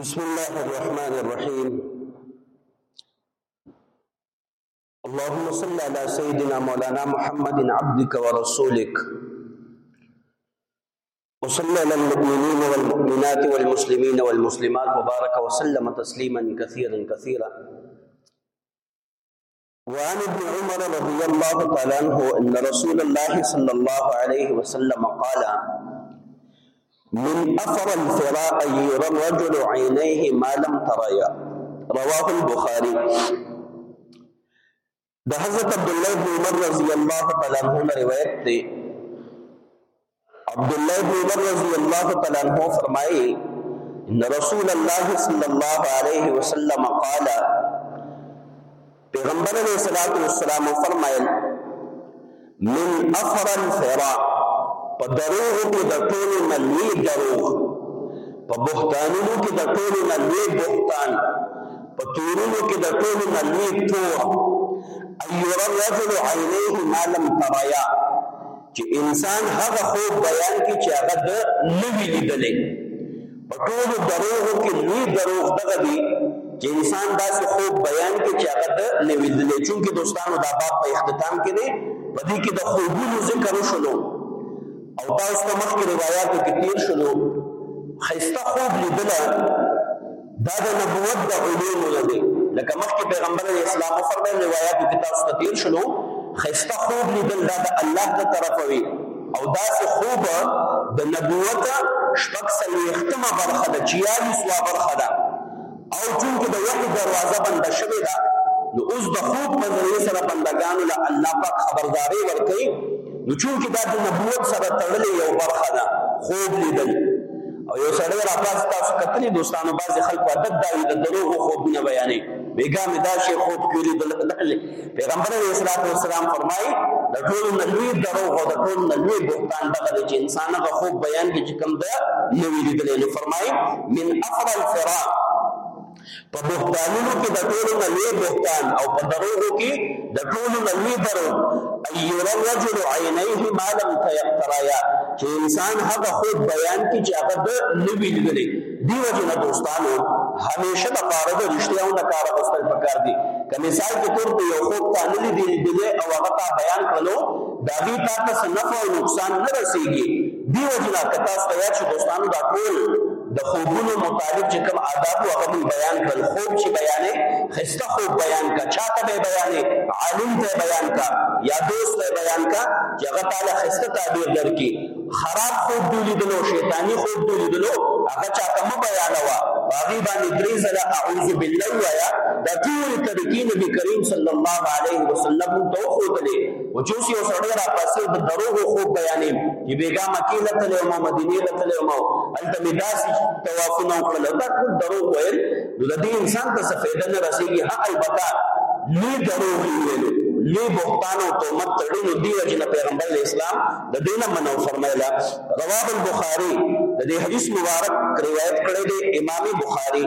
بسم الله الرحمن الرحيم اللهم صل على سيدنا مولانا محمد عبدك ورسولك وصل على المؤمنين والمؤمنات والمسلمين والمسلمات وبارك وسلم تسليما كثيرا كثيرا وعن ابن عمر رضي الله تعالى عنه ان رسول الله صلى الله عليه وسلم قال من أثر الفراء يرى الرجل عينيه ما لم تريا رواه البخاري ده حضرت عبد الله بن عمر رضي الله تعالى عنه روایت تھی عبدالله بن عمر رضی الله تعالی عنہ فرمایي ان رسول الله صلی الله علیه وسلم قال پیغمبر علیہ الصلوۃ والسلام فرمایل من اخر الفرا په دروغ کې د ټولو نه لوی دروغ په بهتانونو کې د ټولو نه لوی بهتان په تورونو کې د ټولو نه لوی تور ايرى الرجل عينيه ما لم تريا چې انسان هغه خوب بیان کی چې هغه د نوی لیدلې په ټول دروغو کې لوی دروغ دغه دی چې انسان داسې خوب بیان کی چې هغه د نوی لیدلې چونکه دوستانو دا باب په اختتام کې دی په دې کې د خوبونو ذکر وشلو او تاسو ته مخکې روایتو کې تیر شلو خسته خوب لیدل دا د نبوت د علوم نه دی لکه مخکې پیغمبر علیه السلام فرمایي روایتو کې تاسو ته تیر شلو خسته خوب لیدل دا د الله له طرفه وي او داسې خوب د نبوت شپږ څلوېښتمه برخه ده چیالیسوا برخه ده او چونکې د وحي دروازه بنده شوې ده نو اوس د خوب په ذریعې سره بندګانو له الله پاک خبرداری ورکوي نو چونکې دا د نبوت سره تړلې یو برخه ده خوب لیدل او یو سړی راپاس تاسو کتلی دوستانو باز خلکو عادت دا وي د دروغو خوبونه بیانې بیګا مې دا شی خوب کې لید پیغمبر علیه الصلاۃ والسلام فرمایي د ټول نه لوی دروغ او د ټول نه لوی بهتان دغه چې انسان هغه خوب بیان کې چې کوم ده نو لیدل نو فرمایي من افضل الفراق په بهتانونو کې د ټولو نه لوی بهتان او په دروغو کې د ټولو نه لوی دروغ ایره رجل عینیه ما لم تیقترایا چې انسان هغه خود بیان کی چې هغه د نوی لیدلی دی وجه نه دوستانو همیشه د پاره د رښتیا او نکار غوښتل پکار دي که مثال کې تور په یو خوب ته نه لیدل دی او هغه ته بیان کړو دا دې تاسو نفع او نقصان نه رسیږي دی وجه نه که تاسو ته یاد شي دوستانو دا ټول د خوبونو متعلق چې کوم آداب او هغه موږ بیان کړل خوب چې بیانې خسته خوب بیان کا چاته به بیانې عالم ته بیان کا یا دوست ته بیان کا چې هغه تعالی خسته تعبیر درکې خراب خوب دی لیدلو شیطانی خوب دی لیدلو هغه چاته مو بیانوا باغی باندې درې ځله اعوذ بالله وایا د ټول طریقې نبی کریم صلی الله علیه وسلم ته خو دلې او چې اوس یو سړی را پاسې د دروغو خوب بیانې چې بیګا مکې له تلې او مدینې له تلې او هلته مې داسې طوافونه وکړل دا ټول دروغ ویل نو د دې انسان ته څه فایده نه رسېږي ها البته لوی دروغ یې ویلو لوی بهتان او تهمت تړي نو دی وجه نه پیغمبر اسلام د دې نه منو فرمایلا رواه البخاري د دې حدیث مبارک روایت کړی دی امام بخاري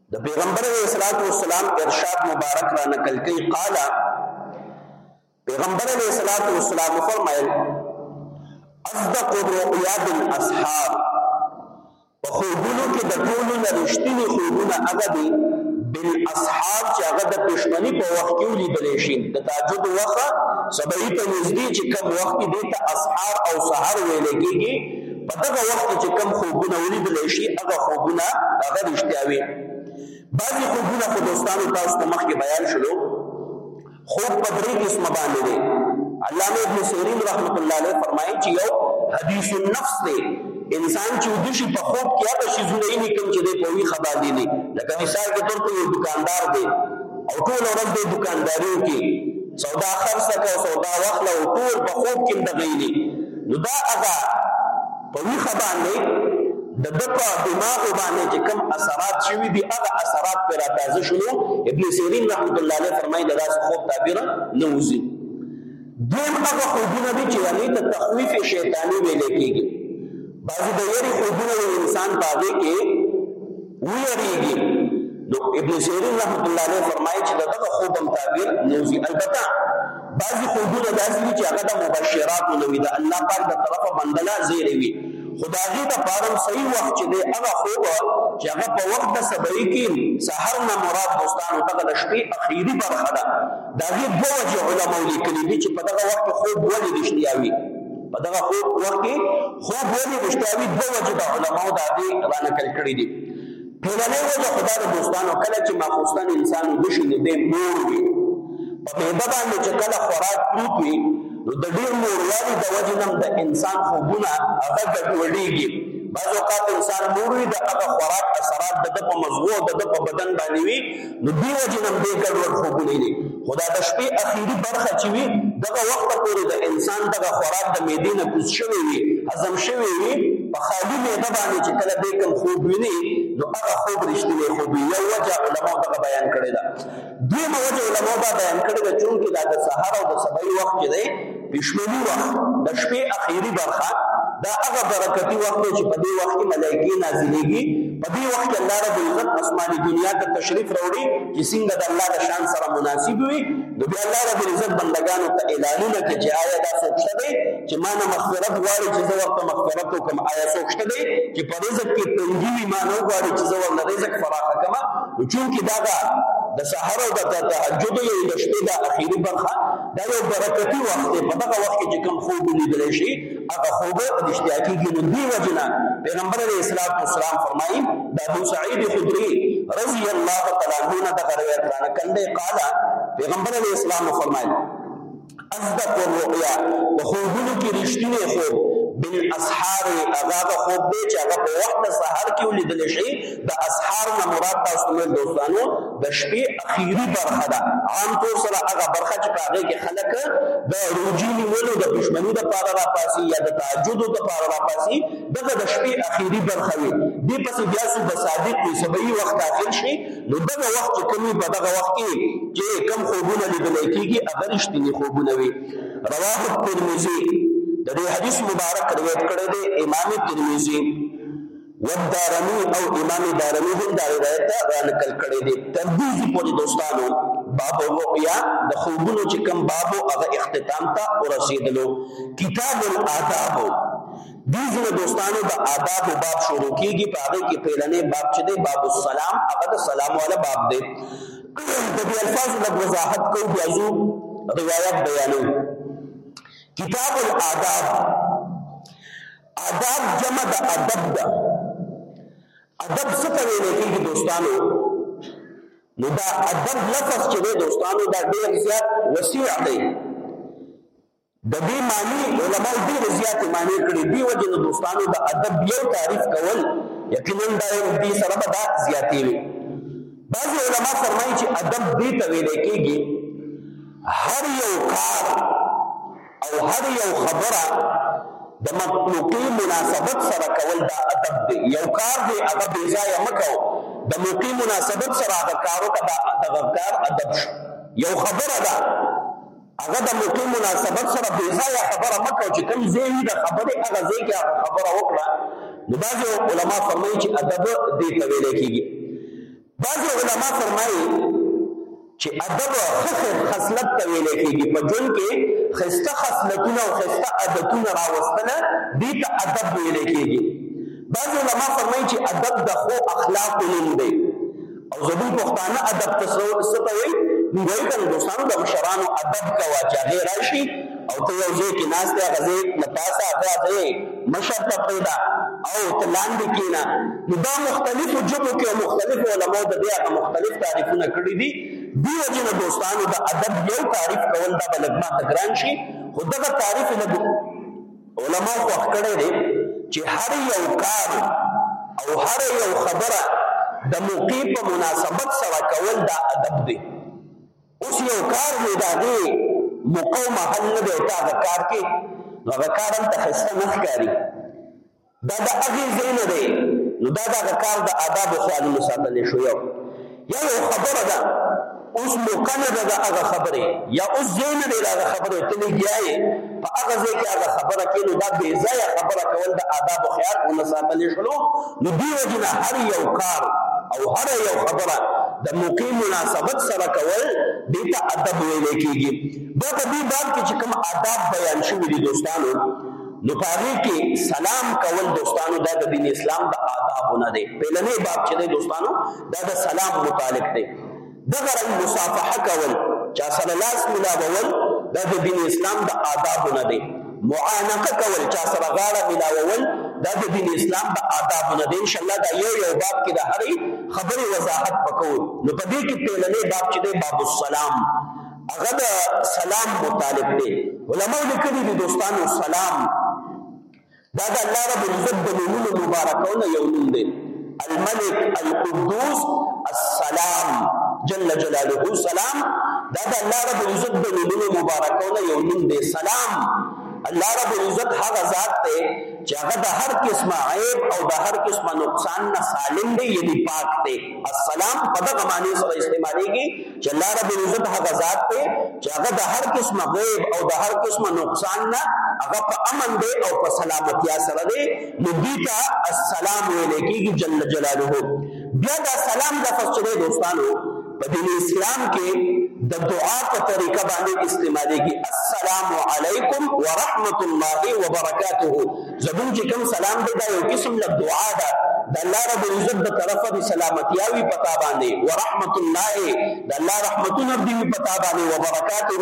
د پیغمبر علیه الصلاۃ والسلام ارشاد مبارک را نقل کوي قال پیغمبر علیه الصلاۃ والسلام فرمایل اصدق الرؤيا بالاسحار په خوبونو کې د ټولو نه رښتیني خوبونه هغه دي بالاسحار چې هغه د پښمني په وخت کې لیدل شي د تهجد وخت سبعی ته نږدې چې کم وخت دې ته اسحار او سحر ویل کېږي په دغه وخت کې چې کم خوبونه ولیدل شي هغه خوبونه هغه رښتیا وي بعضې خوبونه خو دوستانو تاسو ته مخکې بیان شولو خوب په درې قسمه باندې دی علامه ابن سیرین رحمت الله علیه فرمایي چې یو حدیث النفس دی انسان چې د شي په خوب کې هغه شي زونه یې کوم چې د پوي خبر دی نه لکه مثال کې تر کوم دکاندار دی او ټول ورځ د دکانداري کې سودا خرڅه کوي سودا واخله او ټول په خوب کې د غیلي نو دا هغه په ویښه باندې د د په دماغ باندې چې کوم اثرات شوي دي هغه اثرات پر تازه شولو ابن سیرین رحمت الله علیه فرمایي دا داسې خوب تعبیر نه وځي دویم هغه خوبونه دي چې هغې ته تخویف شیطاني ویل کېږي بعضې د یری خوبونه انسان په هغې کې ویریږي نو ابن سیرین رحمت الله علیه فرمایي چې دغه خوب هم تعبیر موزي البته بعضی خوبونه داسې دي چې هغه د مبشرات نه وي د الله پاک د طرفه بندلا زیری وي خدایي د پارم صحیح وخت چې دی هغه خوب چې هغه په وخت د سبعي کې سحر نه مراد دوستانو ته د شپې اخیری برخه ده دا دې دوه علماء لیکلي دي چې په دغه وخت خوب ولې دي شي په دغه خوب وخت کې خوب ولې رښتیا وي دوه وجې د علماو د هغې رانقل کړي دي ټولنۍ وجه خدا د دوستانو کله چې ماخوستن انسان وده شي نو دی مور وي په معده باندې چې کله خوراک پروت وي نو د ډېر موروالي د وجې نه د انسان خوبونه هغه ګډوډېږي بعض اوقات انسان مور وي د هغه خوراک اثرات د ده په مزغو د ده په بدن باندې وي نو دې وجې نم دې ګډوډ خوبونه دي خو دا د شپې اخیری برخه چې وي دغه وخت پورې د انسان دغه خوراک د معدې نه کوز شوی وي هضم شوی وي په خالي معده باندې چې کله دې کوم خوب ویني نو هغه خوب رښتینی خوب وي یو وجه علماو دغه بیان کړی ده دویمه وجه علماو دا بیان کړی ده چونکې دا د سهار او د صبحي وخت کې دی د شپېلي وخت، د شپې اخیري برخه، دا هغه برکتي وخت دی چې په دې وخت کې ملایکې نازلېږي، په دې وخت کې الله رب العزت اسماني دنیا ته تشریف راوړي چې څنګه د الله د شان سره مناسب وي، نو بیا الله رب العزت بندګانو ته اعلانونه کوي چې آیا دا څوک شته دی چې ما نه مغفرت غواړي چې زه ورته مغفرت وکړم، آیا څوک شته دی چې په رزق کې تنګي وي ما نه غواړي چې زه ورله رزق فراخه کړم، نو چونکې دغه د سحر او د تهجد یو د شپې دا اخیري برخه دا یو برکتی وخت دی په دغه وخت کې چې کوم خوب لیدل شي هغه خوب رښتیا کیږي نو دی وجنه پیغمبر علیه الصلاۃ والسلام فرمایي د ابو سعید خدری رضی الله تعالی عنہ دغه روایت را نقل دی قال پیغمبر علیه السلام فرمایي اصدق الرؤيا د خوبونو کې رښتینی خوب بالاسحار هغه خوب دی چې هغه په وخت سحر کې ولیدل شي د اسحار نه مراد تاسو مې دوستانو د شپې اخیری برخه ده عام طور سره هغه برخه چې په هغه کې خلک د روزي نیولو د پښمنۍ د پاره را پاسي یا د تهجد د پاره را پاسي دغه د شپې اخیری برخه وي دې پسې بیا څو بصادق وي سبعي وخت داخل شي نو دغه وخت چې کومي په دغه وخت کې چې کم خوبونه لیدل کېږي هغه رښتینی خوبونه وي رواه الترمذي د دې حدیث مبارک روایت کړی دی امام ترمذي والدارمي او امام دارمي هم دا روایت را نقل کړی دی تر دې پورې دوستانو باب الرؤيا د خوبونو چې کوم باب هغه اختتام ته ورسېدلو کتاب الاداب دې ځنه دوستانو د آداب باب شروع کیږي په هغه کې پیلنې باب چې دی باب السلام هغه د سلام والا باب دی د دې الفاظو د وضاحت کوو بیا زو روایت بیانوي کتاب الاداب اداب جمع د ادب ده ادب څه ته ویل کېږي دوستانو نو دا ادب لفظ چې دی دوستانو دا ډېر زیات وسیع دی د دې معنی علماء ډېر زیات معنی کړي دی وجه نو دوستانو د ادب یو تعریف کول یقینا دا دې سره به دا زیاتې وي بعض علماء فرمایي چې ادب دې ته ویل کېږي هر یو کار او هر یو خبره د مخلوقي مناسبت سره کول دا ادب دی یو کار دی هغه بې ځایه مه کوه د موقعي مناسبت سره هغه کار وکړه دا دغه کار ادب شو یو خبره ده هغه د موقعي مناسبت سره بې ځایه خبره مه کوه چې کوم ځای وي د خبرې هغه ځای کې هغه خبره وکړه نو بعضې علما فرمایي چې ادب دې ته ویلی کېږي بعضې علما فرمایي چې ادب ښه خصلت ته ویل کېږي په ژوند کې ښایسته خصلتونه او ښایسته عادتونه راوستنه دې ته ادب ویل کېږي بعضې علما فرمایي چې ادب د ښو اخلاقو نوم دی او زموږ پښتانه ادب ته څه ته وایي موږ وایو که دوستانو د مشرانو ادب کوه چې هغې راشي او ته یو ځای کې ناست دی هغه ځای له پاسه هغه ځای مشر ته پرېږده او ته لاندې کېنه نو دا مختلفو ژبو کې او مختلفو علماو د دې هغه مختلف تعریفونه کړي دي دې وجې نه دوستانو د ادب یو تعریف کول دا به لږ ماته ګران شي خو دغه تعریف یې لږ علما خوښ کړی دی چې هر یو کار او هر یو خبره د موقع په مناسبت سره کول دا ادب دی اوس یو کار دی دا دی موقع او محل نه دی او ته هغه کار کې نو هغه کار هم ته خسته نه ښکاري دا د هغې ځای نه دی نو دا د هغه کار د آدابو خیال نه ساتلی شو یو یا یو خبره ده اوس موقع نه ده د هغه خبرې یا اوس ځای نه دی د هغه خبرې ته لګیا یې په هغه ځای کې هغه خبره کې نو دا بې ځایه خبره کول د آداب او خیال ونه ساتل شلو نو دی وجنه هر یو کار او هر یو خبره د موقع مناسبت سره کول دې ته ادب ویل کېږي دا په دې باب کې چې کوم آداب بیان شوي دي دوستانو نو پاره کې سلام کول دوستانو دا د دین اسلام د آدابونه دي په لنې باب چې دوستانو دا د سلام متعلق دي دغه رنګ مصافحه کول چا سره لاس ملاوول دا د دین اسلام د آدابو نه دی معانقه کول چا سره غاړه ملاوول دا د دین اسلام د آدابو نه دی ان شاء الله دا یو یو باب کې د هرې خبرې وضاحت وکړو نو په دې کې پیلنې باب چې دی باب السلام هغه د سلام مطالب دی علماء لیکلي دي دوستانو سلام دا د الله رب العزت د نومونو مبارکونه یو نوم دی الملک القدوس السلام جل جلاله سلام دا د الله رب العزت د نومونو مبارکونه یو نوم دی سلام الله رب العزت هغه ذات دی چې هغه د هر قسمه عیب او د هر قسمه نقصان نه سالم دی یعنی پاک دی السلام په دغه معنی سره استعمالیږي چې الله رب العزت هغه ذات دی چې هغه د هر قسم غیب او د هر قسم نقصان نه هغه په امن دی او په سلامتیا سره دی نو دې ته السلام ویل کېږي جل جلاله بیا دا سلام د فسره دوستانو په دین اسلام کې د دعا په طریقه باندې استعمالېږي السلام علیکم ورحمت الله وبرکاته زمون چې کوم سلام دی دا یو قسم له دعا ده د الله رب العزت د طرفه د سلامتیاوی پتا باندې ورحمت الله د الله رحمتونه دی پتا باندې او برکاته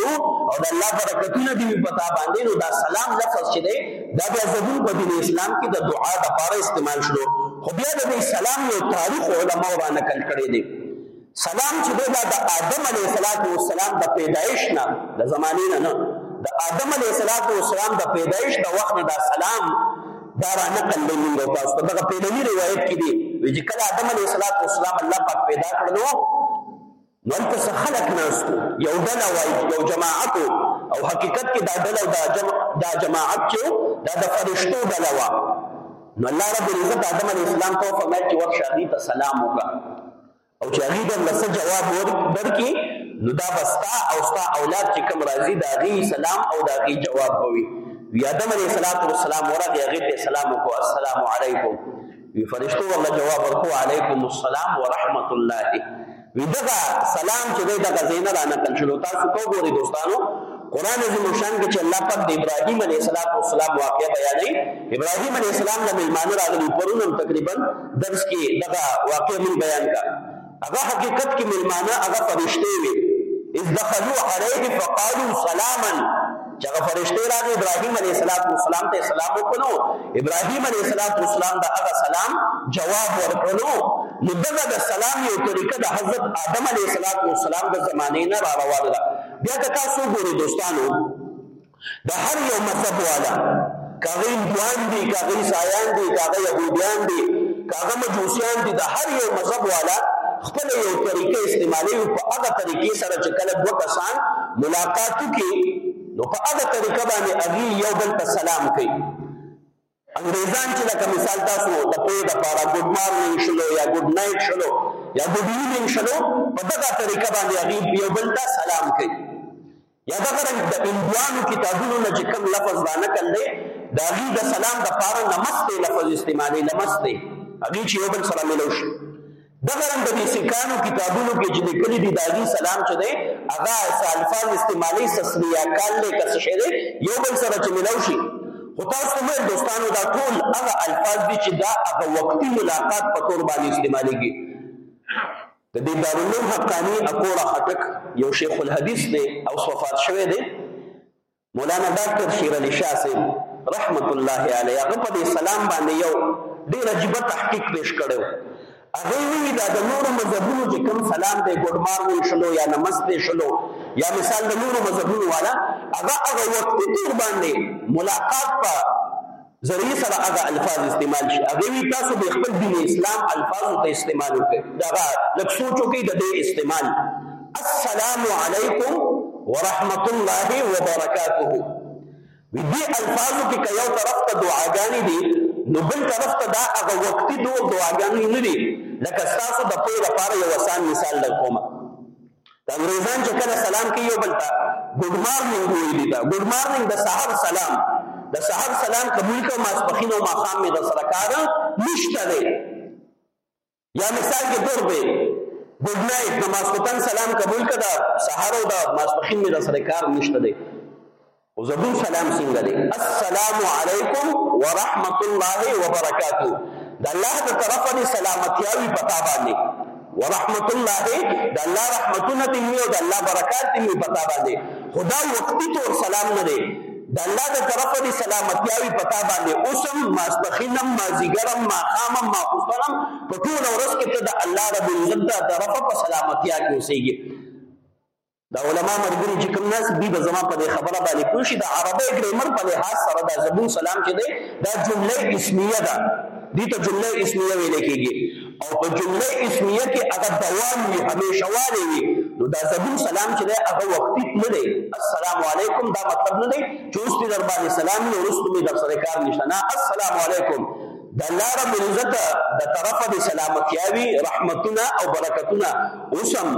او د الله برکتونه دی پتا باندې نو دا سلام لفظ چې دی دا بیا زمون په دین اسلام کې د دعا د لپاره استعمال شلو خو بیا د سلام یو تاریخ علما را نقل کړی دی سلام چې دی دا د آدم علیه السلام د پیدایش نه د زمانې نه نه د آدم علیه السلام د پیدایش د وخت نه دا سلام دا را نقل دی موږ تاسو ته دغه پیلنی روایت کې دی چې کله آدم علیه السلام الله پاک پیدا کړلو نو تاسو خلق ناستو یو ډله وای یو جماعت او حقیقت کې دا ډله دا جمع دا جماعت چې دا د فرشتو ډله وا نو الله رب العزت آدم علیه السلام ته فرمایي چې ورشه دې ته سلام وکړه او چې هغه در لسه جواب ورکړي نو دا بستا او ستا اولاد چې کوم راځي دا غي سلام او دا غي جواب کوي وی آدم علیه الصلاۃ والسلام ورغه هغه ته سلام کو السلام علیکم وی فرشتو الله جواب ورکو علیکم السلام ورحمت الله وی دغه سلام چې دغه زینه را نقل شلو تاسو کو ګوري دوستانو قران عظیم شان کې چې الله پاک د ابراهیم علیه السلام واقعا بیانوي ابراهیم علیه السلام د میلمانه راغلي پرونم تقریبا درس کې دغه واقع مون بیان کا هغه حقیقت کې ملمانه هغه فرشته وي اذ دخلوا عليه فقالوا سلاما چې هغه فرشته راغی ابراهيم عليه السلام ته سلام وکړو ابراهيم عليه السلام دا هغه سلام جواب ورکړو نو دغه د سلام یو طریقه د حضرت آدم عليه السلام د زمانه نه را روانه ده بیا تاسو ګورئ دوستانو د هر یو مذهب والا که هغه هندوان دي که هغه عیسایان دي که هغه یهودیان دي که هغه مجوسیان دي د هر یو مذهب والا خپل یو طریقې استعمالي او په هغه طریقې سره چې کله دوه کسان ملاقات وکړي نو په هغه طریقه باندې هغه یو بل ته سلام کوي انګریزان چې لکه مثال تاسو د پوهې لپاره ګډ مارننګ شلو یا ګډ نایټ شلو یا ګډ ایوننګ شلو په دغه طریقه باندې هغوی یو بل ته سلام کوي یا دغه رنګ د هندوانو کتابونو نه چې کوم لفظ رانقل دی د هغوی د سلام لپاره نمستې لفظ استعمالوي نمستې هغوی چې یو بل سره ملو شي دغه رنګ د سکانو کتابونو کې چې لیکلي دي داغي سلام چې دی هغه سالفان استعمالي سسلیا کال له کس شي دی یو بل سره چې ملو شي خو تاسو مې دوستانو دا ټول هغه الفاظ دي چې دا هغه وقتی ملاقات په تور باندې استعماليږي د دې دارالعلوم حقانی اکوړه خټک یو شیخ الحدیث دی او صفات شوی دی مولانا ډاکټر شیر علي شاه صاحب رحمت الله علیه هغه په دې سلام باندې یو ډیر عجیب تحقیق پیش کړو هغه وی دا د نورو مذهبونو چې کوم سلام دی ګډ مارنینګ شلو یا نمسته شلو یا مثال د نورو مذهبونو والا هغه هغه وخت تیر باندې ملاقات په ذریعې سره هغه الفاظ استعمال شي هغه وی تاسو به خپل دین اسلام الفاظ ته استعمال وکړي دا لږ سوچ وکړي د دې استعمال السلام علیکم ورحمت الله وبرکاته وی دې الفاظو کې یو طرف ته دعاګانې دي نو بل طرف ته دا هغه وختي دوه دعاګانې نه دي لکه تاسو د پوهې لپاره یو آسان مثال درکوم دا انګریزان چې کله سلام کوي یو بل ته ګډ مارنینګ ویلي دا ګډ مارنینګ د سحر سلام د سحر سلام قبول کړه ماسپخین او ماقام مې د سره کار نشته دی یا مثال کې تور به ګډ نایټ د ماسپخین سلام قبول کړه سحر او د ماسپخین مې د سره کار نشته دی زمون سلام څنګه دی السلام علیکم ورحمت الله وبرکاته د الله د طرفه دی سلامتیاوی پتا باندې ورحمت الله د الله رحمتونه دی او د الله برکات دی پتا باندې خدا وقتی طور سلام نه دی د الله د طرفه دی سلامتیاوی پتا باندې اوسم ماسپخینم مازیګرم ماقامم ماخوستنم په ټول ورځ کې ته د الله رب العزت د طرفه په سلامتیا کې اوسېږي دا علما مرګري چې کوم ناس دي به زما په دې خبره باندې پوه شي د عربی ګرامر په لحاظ سره دا زبون سلام چې دی دا جمله اسمیه ده دي ته جمله اسمیه ویل کېږي او په جمله اسمیه کې هغه دوام وي همیشه والی وي نو دا زبون سلام چې دی هغه وختي نه دی السلام علیکم دا مطلب نه دی چې اوس دې در باندې سلام وي وروسته مې در سره کار نشته نه السلام علیکم د الله رب العزت د طرفه د سلامتیاوی رحمتونه او برکتونه اوسم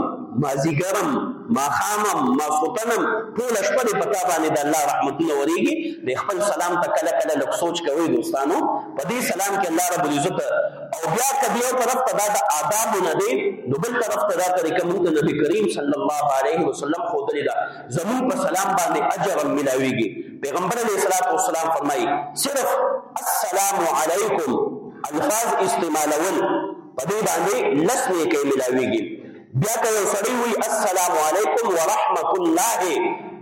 مازیګرم ماخامم ماسوتنم ټول شپه د پتا باندې د الله رحمتونه وریږي د خپل سلام ته کله کله لک سوچ کوي دوستانو په دې سلام کې الله رب العزت او بیا کدی یو طرف ته دا د آداب نه دی نو بل طرف ته دا طریقه مونږ ته نبی کریم صلی الله علیه وسلم خو درې دا زمون په سلام باندې اجر ملاویږي پیغمبر علیه الصلاۃ والسلام فرمایي صرف السلام علیکم الفاظ استعمالول په دې باندې لس نیکه ملاویږي بیا که یو سړی وي السلام علیکم ورحمت الله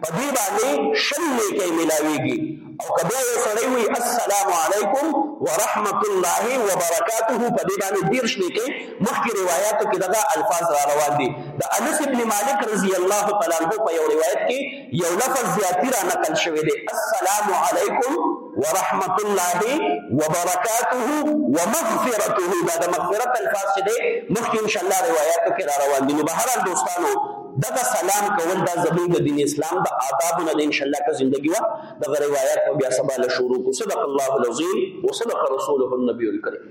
په دې باندې شل نیکه ملاویږي او که بیا یو سړی وي السلام علیکم ورحمت الله وبرکاته په دې باندې ډیر شي کې مخکې روایتو کې دغه الفاظ را روان دي د انس ابن مالک رضی الله تعالی عنہ په یو روایت کې یو لفظ زیاتی را نقل شوی دی السلام علیکم ورحمت الله وبرکاته ومغفرته دا د مغفرت الفاظ چې دی مخکې ان شاء الله روایتو کې را روان دي نو بهر دوستانو دغه سلام کول دا زموږ د دین اسلام د آداب نه ان شاء الله که زندگی وا دغه روایت بیا سبا له شروع کو صدق الله العظیم وصدق رسوله النبی الکریم